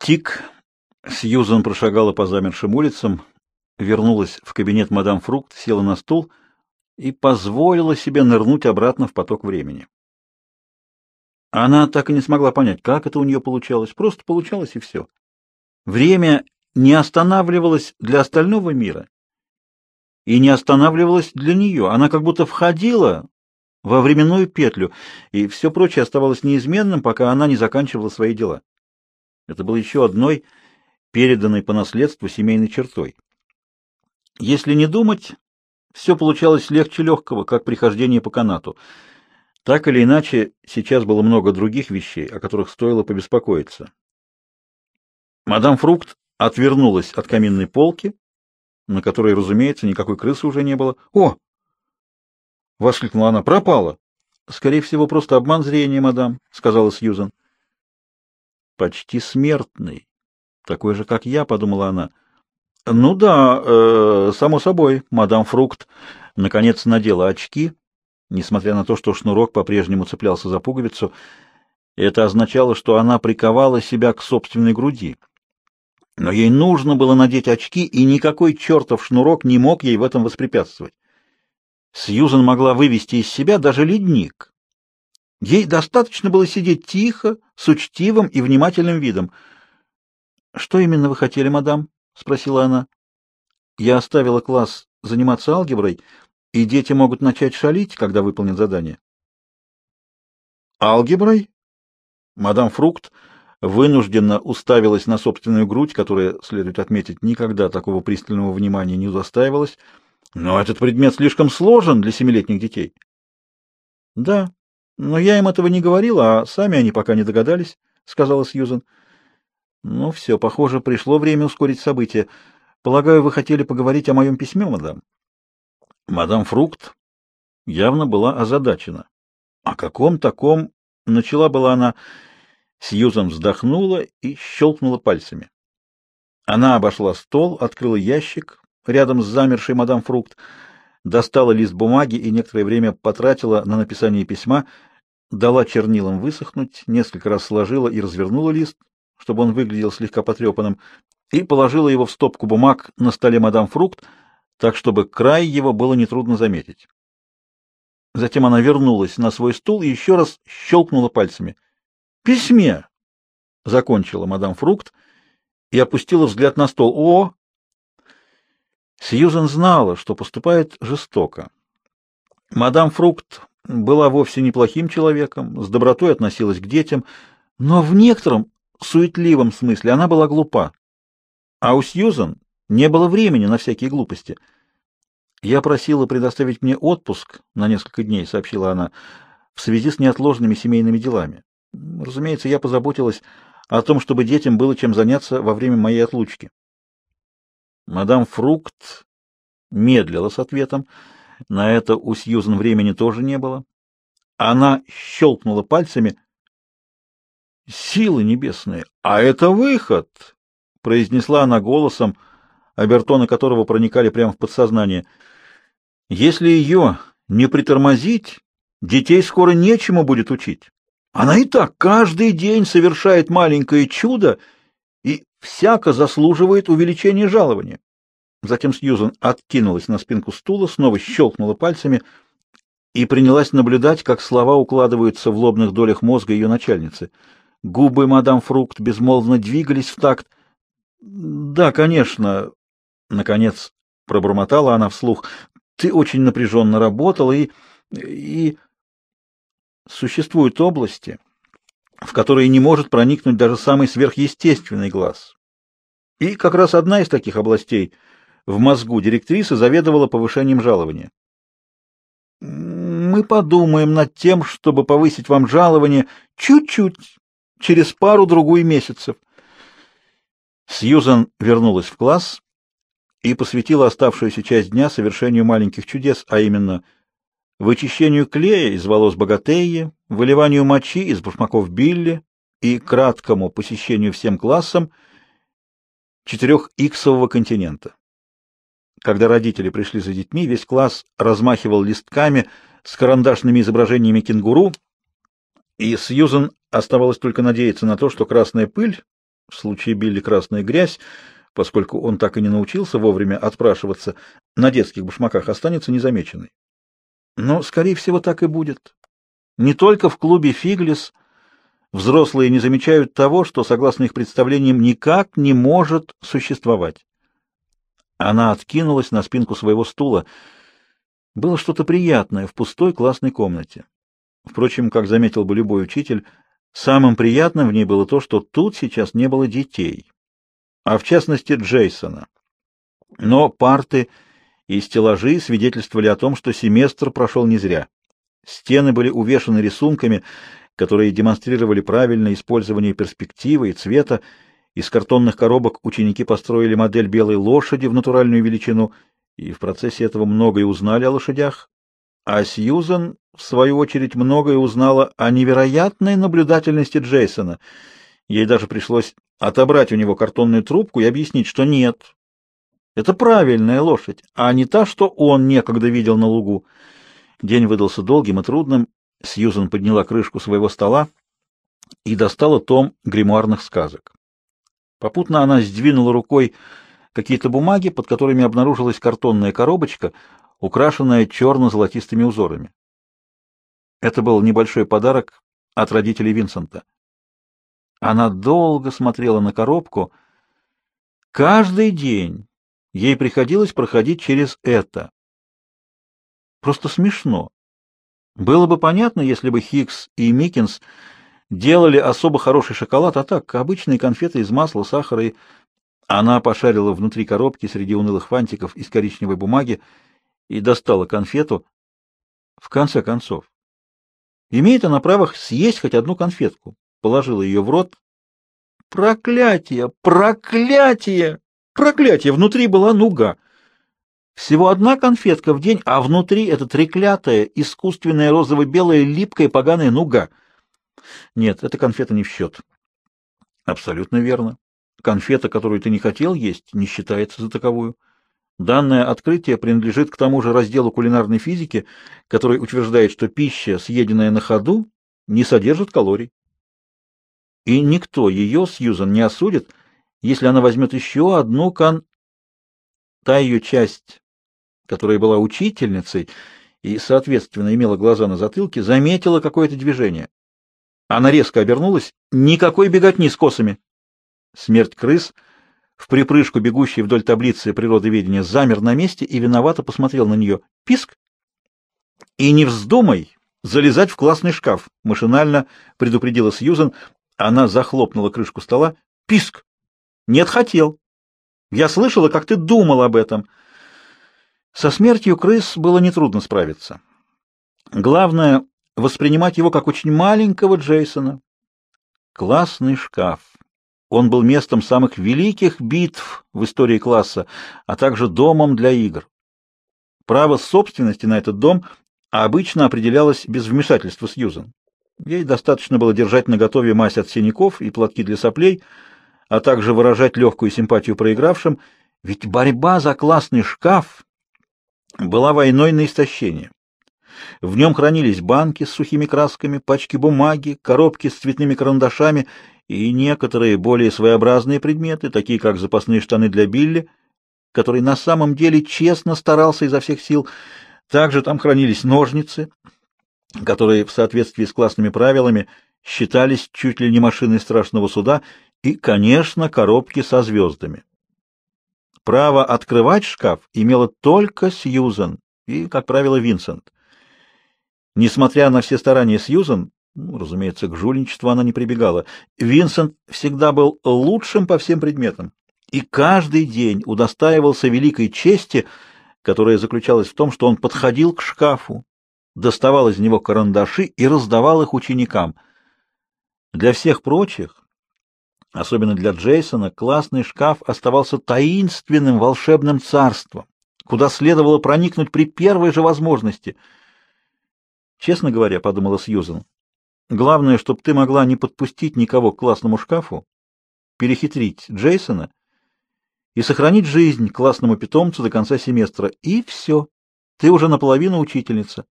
Тик. Сьюзан прошагала по замершим улицам, вернулась в кабинет мадам Фрукт, села на стул и позволила себе нырнуть обратно в поток времени. Она так и не смогла понять, как это у нее получалось. Просто получалось и все. Время не останавливалось для остального мира и не останавливалось для нее. Она как будто входила во временную петлю, и все прочее оставалось неизменным, пока она не заканчивала свои дела. Это было еще одной переданной по наследству семейной чертой. Если не думать, все получалось легче легкого, как прихождение по канату. Так или иначе, сейчас было много других вещей, о которых стоило побеспокоиться. Мадам Фрукт отвернулась от каминной полки, на которой, разумеется, никакой крысы уже не было. «О!» — воскликнула она. «Пропала!» «Скорее всего, просто обман зрения, мадам», — сказала Сьюзан. «Почти смертный. Такой же, как я», — подумала она. «Ну да, э, само собой, мадам Фрукт наконец надела очки, несмотря на то, что шнурок по-прежнему цеплялся за пуговицу. Это означало, что она приковала себя к собственной груди. Но ей нужно было надеть очки, и никакой чертов шнурок не мог ей в этом воспрепятствовать. Сьюзен могла вывести из себя даже ледник. Ей достаточно было сидеть тихо, с учтивым и внимательным видом. — Что именно вы хотели, мадам? — спросила она. — Я оставила класс заниматься алгеброй, и дети могут начать шалить, когда выполнят задание. — Алгеброй? Мадам Фрукт вынужденно уставилась на собственную грудь, которая, следует отметить, никогда такого пристального внимания не удостаивалась. Но этот предмет слишком сложен для семилетних детей. — Да, но я им этого не говорила, а сами они пока не догадались, — сказала Сьюзен. — Ну все, похоже, пришло время ускорить события. Полагаю, вы хотели поговорить о моем письме, мадам? Мадам Фрукт явно была озадачена. О каком таком начала была она Сьюзан вздохнула и щелкнула пальцами. Она обошла стол, открыла ящик рядом с замершей мадам Фрукт, достала лист бумаги и некоторое время потратила на написание письма, дала чернилам высохнуть, несколько раз сложила и развернула лист, чтобы он выглядел слегка потрепанным, и положила его в стопку бумаг на столе мадам Фрукт, так чтобы край его было нетрудно заметить. Затем она вернулась на свой стул и еще раз щелкнула пальцами — письме, — закончила мадам Фрукт и опустила взгляд на стол. О! Сьюзен знала, что поступает жестоко. Мадам Фрукт была вовсе неплохим человеком, с добротой относилась к детям, но в некотором суетливом смысле она была глупа. А у Сьюзен не было времени на всякие глупости. «Я просила предоставить мне отпуск на несколько дней», — сообщила она, — «в связи с неотложными семейными делами. Разумеется, я позаботилась о том, чтобы детям было чем заняться во время моей отлучки. Мадам Фрукт медлила с ответом. На это у Сьюзен времени тоже не было. Она щелкнула пальцами. «Силы небесные! А это выход!» — произнесла она голосом, обертоны которого проникали прямо в подсознание. «Если ее не притормозить, детей скоро нечему будет учить. Она и так каждый день совершает маленькое чудо и всяко заслуживает увеличения жалования. Затем Сьюзан откинулась на спинку стула, снова щелкнула пальцами и принялась наблюдать, как слова укладываются в лобных долях мозга ее начальницы. Губы мадам Фрукт безмолвно двигались в такт. «Да, конечно», — наконец пробормотала она вслух, — «ты очень напряженно работала и... и...» Существуют области, в которые не может проникнуть даже самый сверхъестественный глаз. И как раз одна из таких областей в мозгу директрисы заведовала повышением жалования. Мы подумаем над тем, чтобы повысить вам жалование чуть-чуть, через пару-другую месяцев. Сьюзан вернулась в класс и посвятила оставшуюся часть дня совершению маленьких чудес, а именно – вычищению клея из волос богатеи, выливанию мочи из башмаков Билли и краткому посещению всем классом четырех-иксового континента. Когда родители пришли за детьми, весь класс размахивал листками с карандашными изображениями кенгуру, и Сьюзен оставалось только надеяться на то, что красная пыль в случае Билли красная грязь, поскольку он так и не научился вовремя отпрашиваться, на детских башмаках останется незамеченной. Но, скорее всего, так и будет. Не только в клубе «Фиглис» взрослые не замечают того, что, согласно их представлениям, никак не может существовать. Она откинулась на спинку своего стула. Было что-то приятное в пустой классной комнате. Впрочем, как заметил бы любой учитель, самым приятным в ней было то, что тут сейчас не было детей, а в частности Джейсона. Но парты и стеллажи свидетельствовали о том, что семестр прошел не зря. Стены были увешаны рисунками, которые демонстрировали правильное использование перспективы и цвета. Из картонных коробок ученики построили модель белой лошади в натуральную величину, и в процессе этого многое узнали о лошадях. А Сьюзен, в свою очередь, многое узнала о невероятной наблюдательности Джейсона. Ей даже пришлось отобрать у него картонную трубку и объяснить, что нет, это правильная лошадь, а не та, что он некогда видел на лугу. День выдался долгим и трудным. Сьюзен подняла крышку своего стола и достала том гримуарных сказок. Попутно она сдвинула рукой какие-то бумаги, под которыми обнаружилась картонная коробочка, украшенная черно-золотистыми узорами. Это был небольшой подарок от родителей Винсента. Она долго смотрела на коробку. Каждый день Ей приходилось проходить через это. Просто смешно. Было бы понятно, если бы Хикс и Микинс делали особо хороший шоколад, а так, обычные конфеты из масла, сахара и... Она пошарила внутри коробки среди унылых фантиков из коричневой бумаги и достала конфету. В конце концов, имеет она право съесть хоть одну конфетку. Положила ее в рот. Проклятие! Проклятие! Проклятие! Внутри была нуга. Всего одна конфетка в день, а внутри эта треклятая, искусственная розово-белая, липкая, поганая нуга. Нет, эта конфета не в счет. Абсолютно верно. Конфета, которую ты не хотел есть, не считается за таковую. Данное открытие принадлежит к тому же разделу кулинарной физики, который утверждает, что пища, съеденная на ходу, не содержит калорий. И никто ее, Сьюзан, не осудит, если она возьмет еще одну кон... Та ее часть, которая была учительницей и, соответственно, имела глаза на затылке, заметила какое-то движение. Она резко обернулась. Никакой беготни с косами. Смерть крыс, в припрыжку бегущий вдоль таблицы природоведения, замер на месте и виновато посмотрел на нее. Писк! И не вздумай залезать в классный шкаф, машинально предупредила Сьюзен. Она захлопнула крышку стола. Писк! Нет, хотел. Я слышала, как ты думал об этом. Со смертью крыс было нетрудно справиться. Главное — воспринимать его как очень маленького Джейсона. Классный шкаф. Он был местом самых великих битв в истории класса, а также домом для игр. Право собственности на этот дом обычно определялось без вмешательства Сьюзен. Ей достаточно было держать наготове мазь от синяков и платки для соплей — а также выражать легкую симпатию проигравшим, ведь борьба за классный шкаф была войной на истощение. В нем хранились банки с сухими красками, пачки бумаги, коробки с цветными карандашами и некоторые более своеобразные предметы, такие как запасные штаны для Билли, который на самом деле честно старался изо всех сил. Также там хранились ножницы, которые в соответствии с классными правилами считались чуть ли не машиной страшного суда, и, конечно, коробки со звездами. Право открывать шкаф имела только Сьюзен и, как правило, Винсент. Несмотря на все старания Сьюзен, ну, разумеется, к жульничеству она не прибегала, Винсент всегда был лучшим по всем предметам и каждый день удостаивался великой чести, которая заключалась в том, что он подходил к шкафу, доставал из него карандаши и раздавал их ученикам. Для всех прочих Особенно для Джейсона классный шкаф оставался таинственным волшебным царством, куда следовало проникнуть при первой же возможности. Честно говоря, подумала Сьюзен, главное, чтобы ты могла не подпустить никого к классному шкафу, перехитрить Джейсона и сохранить жизнь классному питомцу до конца семестра. И все. Ты уже наполовину учительница.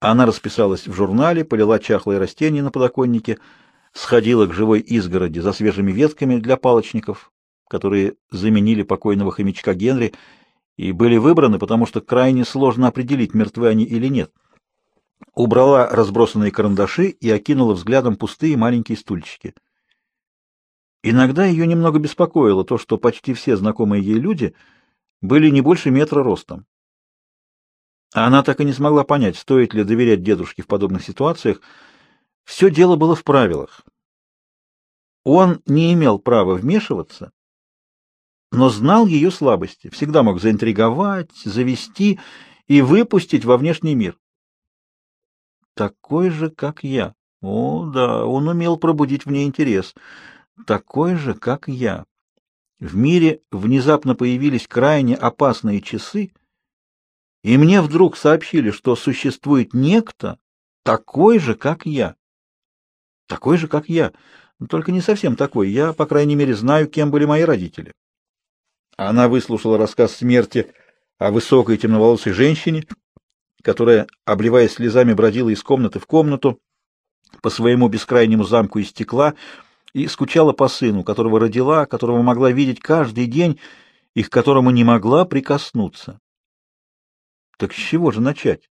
Она расписалась в журнале, полила чахлые растения на подоконнике, сходила к живой изгороди за свежими ветками для палочников, которые заменили покойного хомячка Генри и были выбраны, потому что крайне сложно определить, мертвы они или нет. Убрала разбросанные карандаши и окинула взглядом пустые маленькие стульчики. Иногда ее немного беспокоило то, что почти все знакомые ей люди были не больше метра ростом. Она так и не смогла понять, стоит ли доверять дедушке в подобных ситуациях. Все дело было в правилах. Он не имел права вмешиваться, но знал ее слабости, всегда мог заинтриговать, завести и выпустить во внешний мир. Такой же, как я. О, да, он умел пробудить в ней интерес. Такой же, как я. В мире внезапно появились крайне опасные часы, и мне вдруг сообщили, что существует некто, такой же, как я. Такой же, как я, но только не совсем такой. Я, по крайней мере, знаю, кем были мои родители. Она выслушала рассказ смерти о высокой темноволосой женщине, которая, обливаясь слезами, бродила из комнаты в комнату по своему бескрайнему замку из стекла и скучала по сыну, которого родила, которого могла видеть каждый день и к которому не могла прикоснуться. Так с чего же начать?